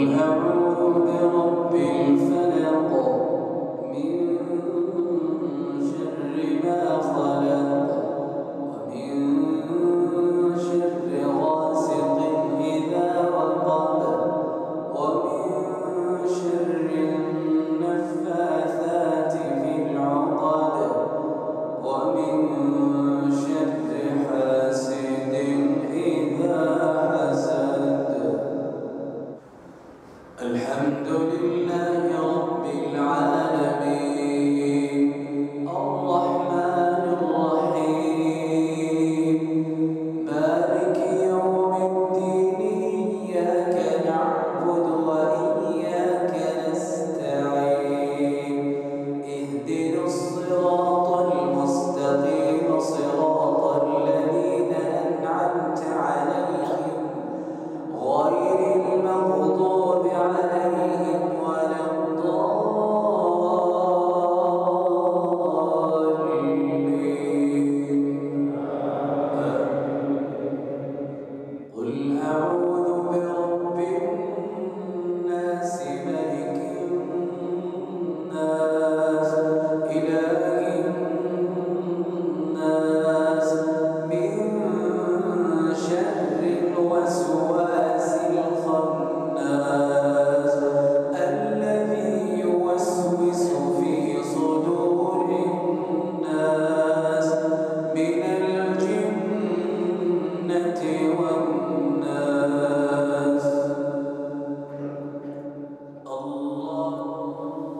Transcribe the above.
قل أعوذ برب الفلق من الحمد لله